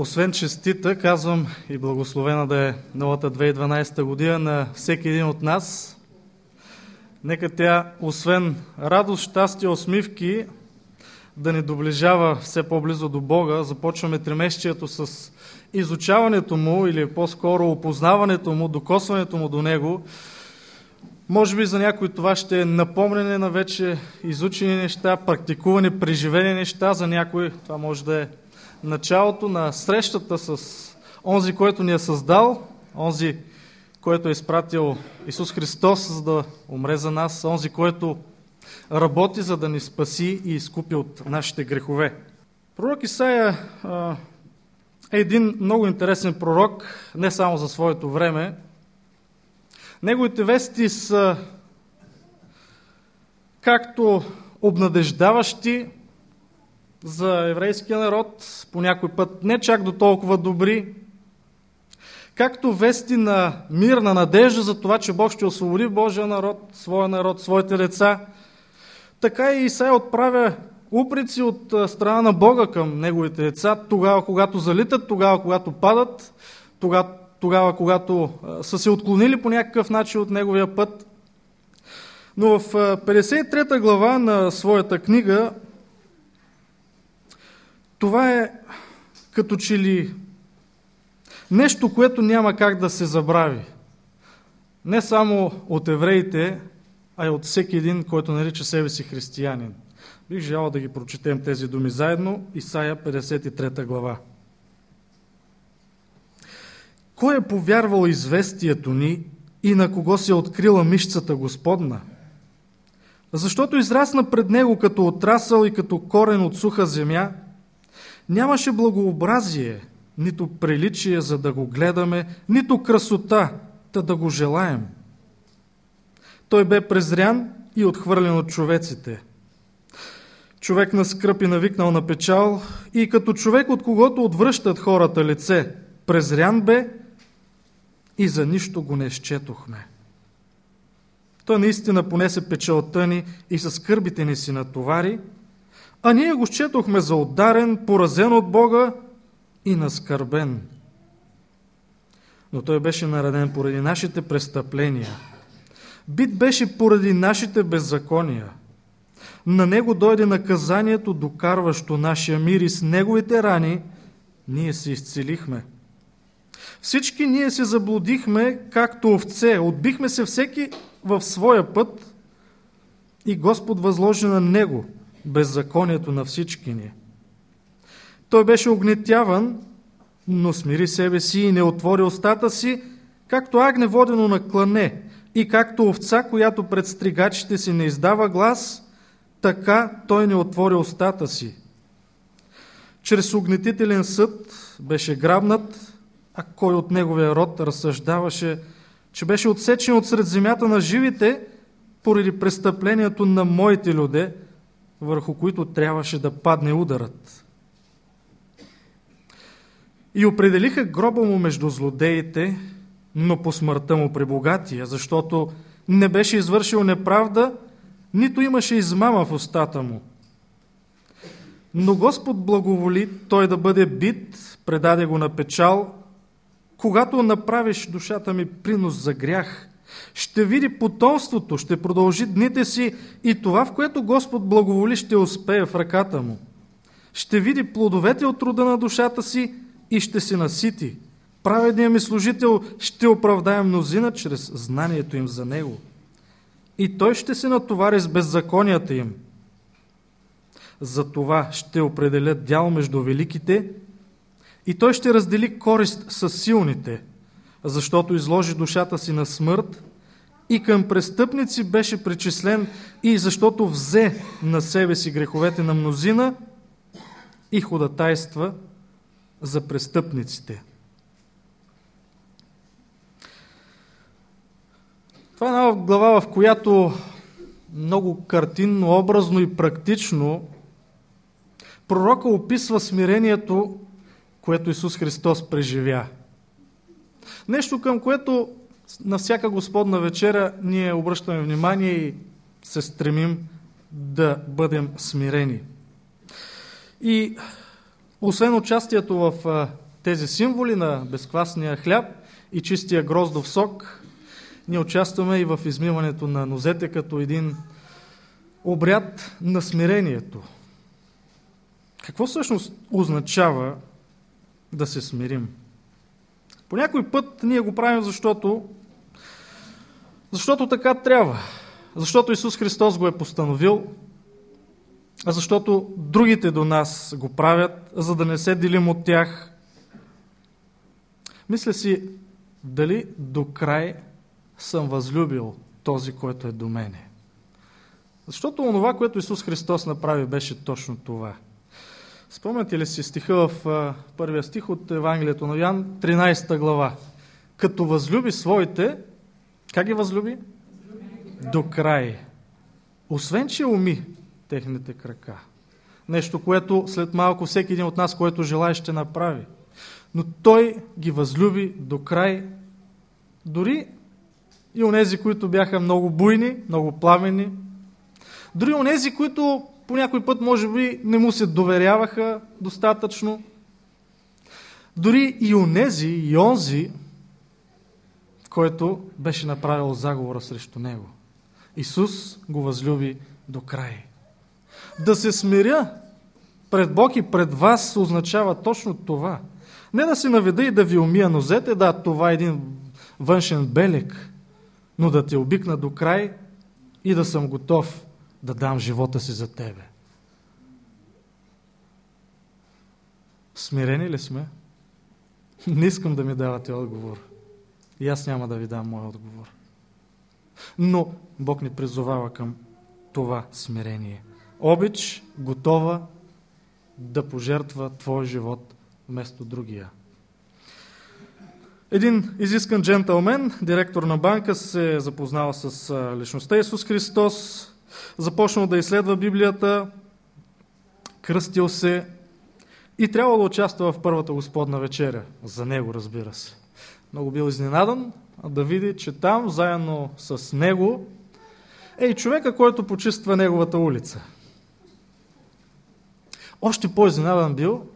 Освен честита, казвам и благословена да е новата 2012 година на всеки един от нас. Нека тя, освен радост, щастие, усмивки, да ни доближава все по-близо до Бога. Започваме тримесечието с изучаването му или по-скоро опознаването му, докосването му до него. Може би за някой това ще е напомнене на вече изучени неща, практикувани, преживени неща. За някой това може да е началото на срещата с онзи, който ни е създал, онзи, който е изпратил Исус Христос, за да умре за нас, онзи, който работи, за да ни спаси и изкупи от нашите грехове. Пророк Исаия е един много интересен пророк, не само за своето време. Неговите вести са както обнадеждаващи, за еврейския народ, по някой път не чак до толкова добри, както вести на мирна надежда за това, че Бог ще освободи Божия народ, своя народ, своите деца, така и Исаия отправя упреци от страна на Бога към неговите деца, тогава, когато залитат, тогава, когато падат, тогава, тогава когато са се отклонили по някакъв начин от неговия път. Но в 53 глава на своята книга това е като че ли нещо, което няма как да се забрави. Не само от евреите, а и от всеки един, който нарича себе си християнин. Бих желал да ги прочетем тези думи заедно. Исаия 53 глава. Кой е повярвал известието ни и на кого се е открила мишцата Господна? Защото израсна пред него като отрасъл и като корен от суха земя – Нямаше благообразие, нито приличие, за да го гледаме, нито красота, да да го желаем. Той бе презрян и отхвърлен от човеците. Човек на скръп и навикнал на печал и като човек, от когото отвръщат хората лице, презрян бе и за нищо го не счетохме. Той наистина понесе печалта ни и със скърбите ни си натовари – а ние го счетохме за ударен, поразен от Бога и наскърбен. Но той беше нареден поради нашите престъпления. Бит беше поради нашите беззакония. На него дойде наказанието, докарващо нашия мир и с неговите рани ние се изцелихме. Всички ние се заблудихме, както овце, отбихме се всеки в своя път и Господ възложи на него – беззаконието на всички ни. Той беше огнетяван, но смири себе си и не отвори устата си, както агне водено на клане и както овца, която пред стригачите си не издава глас, така той не отвори устата си. Чрез огнетителен съд беше грабнат, а кой от неговия род разсъждаваше, че беше отсечен от сред земята на живите поради престъплението на моите люде – върху които трябваше да падне ударът. И определиха гроба му между злодеите, но по смъртта му пребогатия, защото не беше извършил неправда, нито имаше измама в устата му. Но Господ благоволи той да бъде бит, предаде го на печал, когато направиш душата ми принос за грях, ще види потомството, ще продължи дните си и това, в което Господ благоволи, ще успее в ръката му. Ще види плодовете от труда на душата си и ще се насити. Праведният ми служител ще оправдае мнозина чрез знанието им за него. И той ще се натовари с беззаконията им. За това ще определят дял между великите и той ще раздели корист с силните – защото изложи душата си на смърт и към престъпници беше причислен и защото взе на себе си греховете на мнозина и ходатайства за престъпниците. Това е една глава, в която много картинно, образно и практично пророка описва смирението, което Исус Христос преживя – Нещо към което на всяка Господна вечера ние обръщаме внимание и се стремим да бъдем смирени. И освен участието в тези символи на безквасния хляб и чистия гроздов сок, ние участваме и в измиването на нозете като един обряд на смирението. Какво всъщност означава да се смирим? По някой път ние го правим, защото, защото така трябва. Защото Исус Христос го е постановил, а защото другите до нас го правят, за да не се делим от тях. Мисля си, дали до край съм възлюбил този, който е до мене. Защото онова, което Исус Христос направи, беше точно това. Спомняте ли си стиха в първия стих от Евангелието на Ян, 13 глава? Като възлюби своите, как ги възлюби? До край. Освен, че уми техните крака. Нещо, което след малко всеки един от нас, който желая, ще направи. Но той ги възлюби до край. Дори и онези, които бяха много буйни, много пламени. Дори онези, които по някой път, може би, не му се доверяваха достатъчно. Дори и онези, и онзи, който беше направил заговора срещу него. Исус го възлюби до край. Да се смиря пред Бог и пред вас означава точно това. Не да се наведа и да ви умия нозете, да, това е един външен белег, но да те обикна до край и да съм готов да дам живота си за тебе. Смирени ли сме? Не искам да ми давате отговор. И аз няма да ви дам мой отговор. Но Бог ни призовава към това смирение. Обич, готова да пожертва твой живот вместо другия. Един изискан джентълмен, директор на банка, се е запознал с личността Исус Христос, започнал да изследва Библията, кръстил се и трябвало да участва в първата Господна вечеря. За него, разбира се. Много бил изненадан да види, че там, заедно с него, е и човека, който почиства неговата улица. Още по-изненадан бил,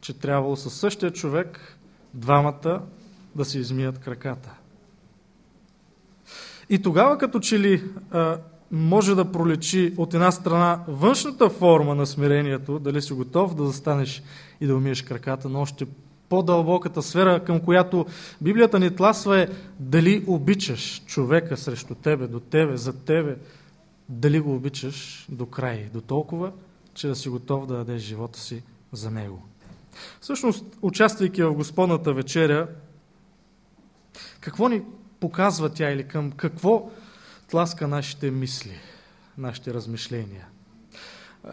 че трябвало със същия човек двамата да се измият краката. И тогава, като че ли може да пролечи от една страна външната форма на смирението, дали си готов да застанеш и да умиеш краката, но още по-дълбоката сфера, към която Библията ни тласва е дали обичаш човека срещу тебе, до тебе, за тебе, дали го обичаш до край, до толкова, че да си готов да дадеш живота си за него. Всъщност, участвайки в Господната вечеря, какво ни показва тя или към какво тласка нашите мисли, нашите размишления.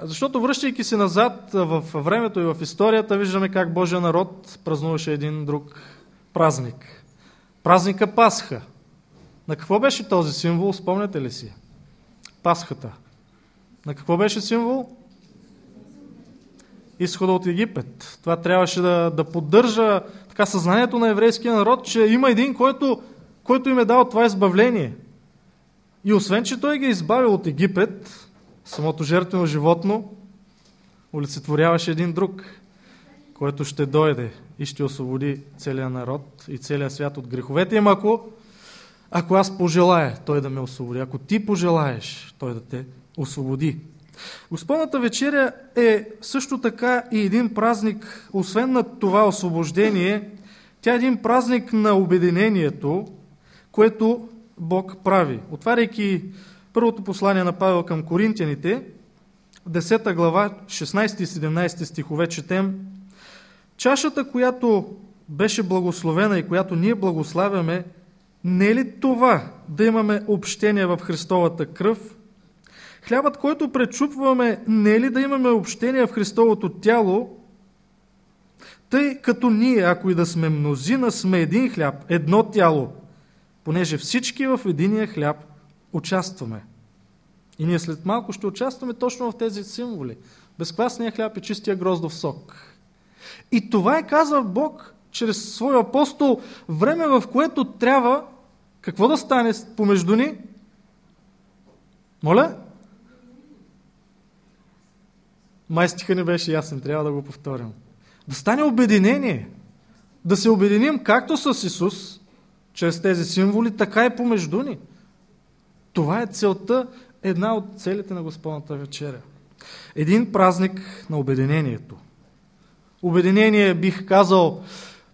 Защото връщайки се назад в времето и в историята, виждаме как Божия народ празнуваше един друг празник. Празника Пасха. На какво беше този символ, спомняте ли си? Пасхата. На какво беше символ? Изхода от Египет. Това трябваше да, да поддържа така съзнанието на еврейския народ, че има един, който, който им е дал това избавление – и освен, че той ги е избавил от Египет, самото жертвено животно олицетворяваше един друг, който ще дойде и ще освободи целия народ и целия свят от греховете им, ако, ако аз пожелая той да ме освободи, ако ти пожелаеш той да те освободи. Господната вечеря е също така и един празник, освен на това освобождение, тя е един празник на обединението, което Бог прави. Отваряйки първото послание на Павел към коринтияните, 10 глава, 16 и 17 стихове четем, чашата, която беше благословена и която ние благославяме, не е ли това да имаме общение в Христовата кръв? Хлябът, който пречупваме, не е ли да имаме общение в Христовото тяло? Тъй като ние, ако и да сме мнозина, сме един хляб, едно тяло – понеже всички в единия хляб участваме. И ние след малко ще участваме точно в тези символи. Безквасния хляб и чистия гроздов сок. И това е казва Бог чрез своя апостол, време в което трябва какво да стане помежду ни? Моля? Май стиха не беше ясен, трябва да го повторим. Да стане обединение. да се обединим както с Исус, чрез тези символи, така и помежду ни. Това е целта, една от целите на Господната вечеря. Един празник на обединението. Обединение, бих казал,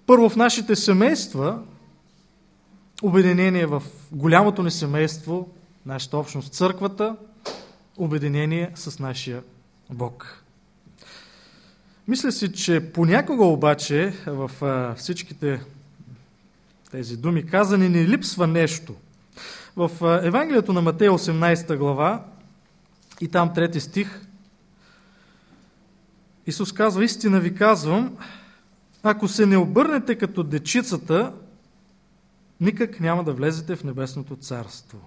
първо в нашите семейства, обединение в голямото ни семейство, нашата общност, църквата, обединение с нашия Бог. Мисля си, че понякога обаче в всичките тези думи казани ни липсва нещо. В Евангелието на Матея 18 глава и там трети стих Исус казва, истина ви казвам, ако се не обърнете като дечицата, никак няма да влезете в небесното царство.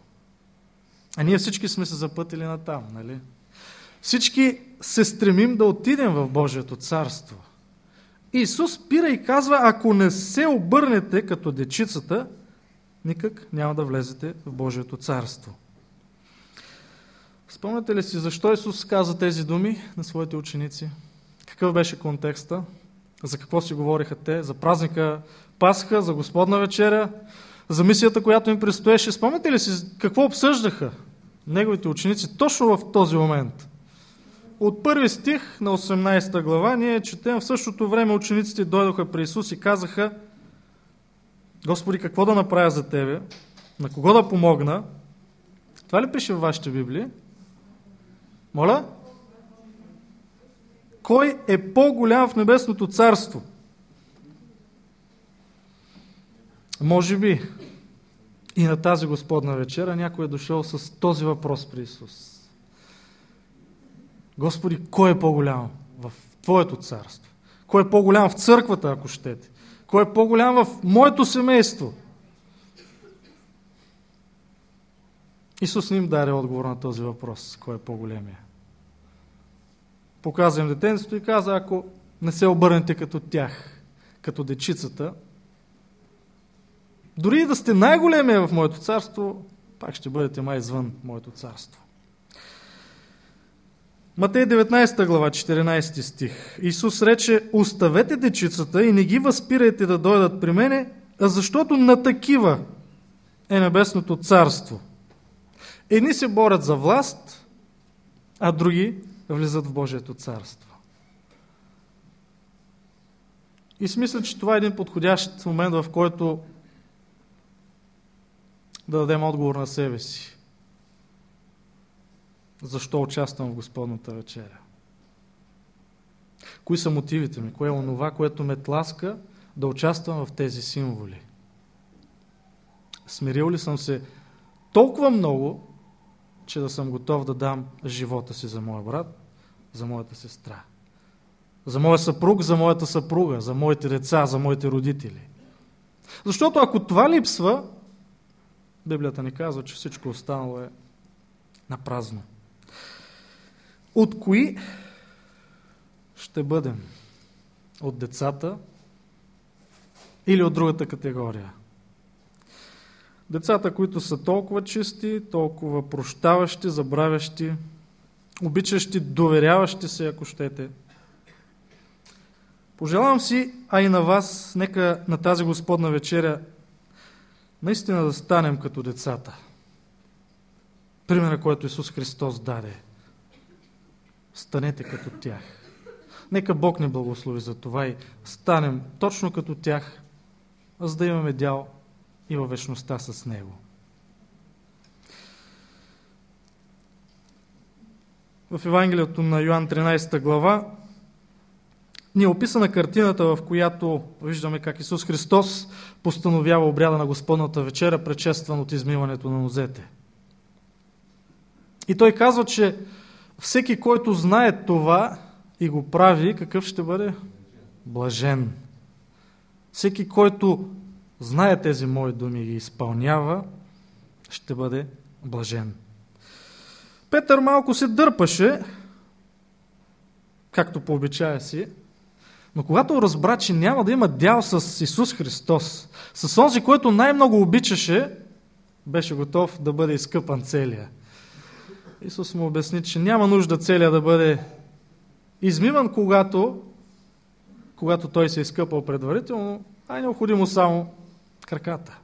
А ние всички сме се запътили на там, нали? Всички се стремим да отидем в Божието царство. Исус пира и казва, ако не се обърнете като дечицата, никак няма да влезете в Божието царство. Спомняте ли си защо Исус каза тези думи на своите ученици? Какъв беше контекста? За какво си говориха те? За празника Пасха, за Господна вечеря, за мисията, която им предстоеше. Спомняте ли си какво обсъждаха неговите ученици точно в този момент? От първи стих на 18 глава ние четем в същото време учениците дойдоха при Исус и казаха Господи, какво да направя за Тебе? На кого да помогна? Това ли пише в вашите Библии? Моля? Кой е по-голям в небесното царство? Може би и на тази Господна вечера някой е дошъл с този въпрос при Исус. Господи, кой е по-голям в Твоето царство? Кой е по-голям в църквата, ако щете? Кой е по-голям в моето семейство? Исус не им даде отговор на този въпрос. Кой е по-големия? Показва им детенството и каза, ако не се обърнете като тях, като дечицата, дори и да сте най-големия в моето царство, пак ще бъдете май извън моето царство. Матей 19 глава, 14 стих. Исус рече, оставете дечицата и не ги възпирайте да дойдат при мене, защото на такива е небесното царство. Едни се борят за власт, а други влизат в Божието царство. И си мисля, че това е един подходящ момент, в който да дадем отговор на себе си. Защо участвам в Господната вечеря? Кои са мотивите ми? Кое е онова, което ме тласка да участвам в тези символи? Смирил ли съм се толкова много, че да съм готов да дам живота си за моя брат, за моята сестра, за моя съпруг, за моята съпруга, за моите деца, за моите родители. Защото ако това липсва, Библията ни казва, че всичко останало е на празно. От кои ще бъдем? От децата или от другата категория? Децата, които са толкова чисти, толкова прощаващи, забравящи, обичащи, доверяващи се, ако щете. Пожелавам си, а и на вас, нека на тази Господна вечеря наистина да станем като децата. Примера, който Исус Христос даде. Станете като тях. Нека Бог не благослови за това и станем точно като тях, за да имаме дял и във вечността с Него. В Евангелието на Йоанн 13 глава ни е описана картината, в която виждаме как Исус Христос постановява обряда на Господната вечеря, предшестван от измиването на нозете. И той казва, че всеки, който знае това и го прави, какъв ще бъде? Блажен. Всеки, който знае тези мои думи и ги изпълнява, ще бъде блажен. Петър малко се дърпаше, както по обичая си, но когато разбра, че няма да има дял с Исус Христос, с онзи, който най-много обичаше, беше готов да бъде изкъпан целия. Исус му обясни, че няма нужда целия да бъде измиван, когато, когато той се е изкъпал предварително, а е необходимо само краката.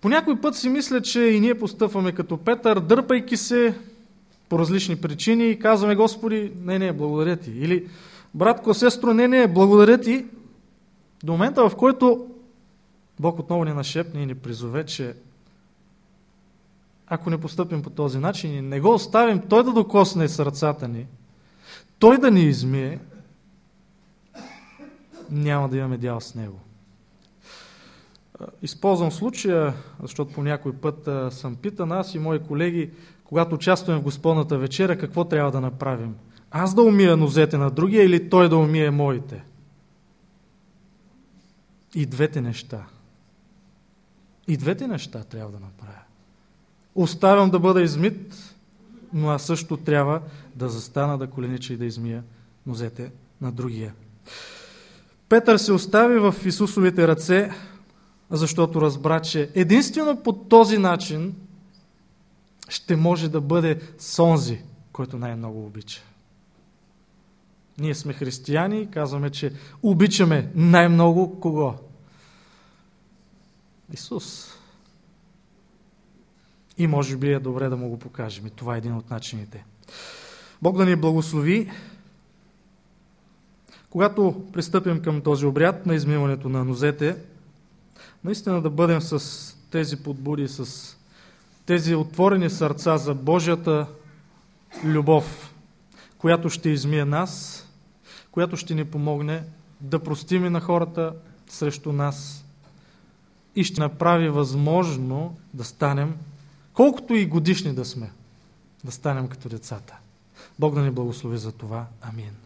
По някой път си мисля, че и ние постъпваме като Петър, дърпайки се по различни причини и казваме, Господи, не, не, благодаря ти. Или, братко, сестро, не, не, благодаря ти. До момента, в който Бог отново ни нашепне и ни призове, че ако не постъпим по този начин и не го оставим Той да докосне сърцата ни, Той да ни измие, няма да имаме дял с Него. Използвам случая, защото по някой път съм питан, аз и мои колеги, когато участваме в Господната вечера, какво трябва да направим? Аз да умия нозете на другия или той да умие моите? И двете неща. И двете неща трябва да направя. Оставям да бъда измит, но аз също трябва да застана, да коленича и да измия нозете на другия. Петър се остави в Исусовите ръце, защото разбра, че единствено по този начин ще може да бъде сонзи, който най-много обича. Ние сме християни и казваме, че обичаме най-много кого? Исус. И може би е добре да му го покажем. И това е един от начините. Бог да ни благослови, когато пристъпим към този обряд на измиването на нозете, наистина да бъдем с тези подбуди, с тези отворени сърца за Божията любов, която ще измие нас, която ще ни помогне да простиме на хората срещу нас и ще направи възможно да станем, колкото и годишни да сме, да станем като децата. Бог да ни благослови за това. Амин.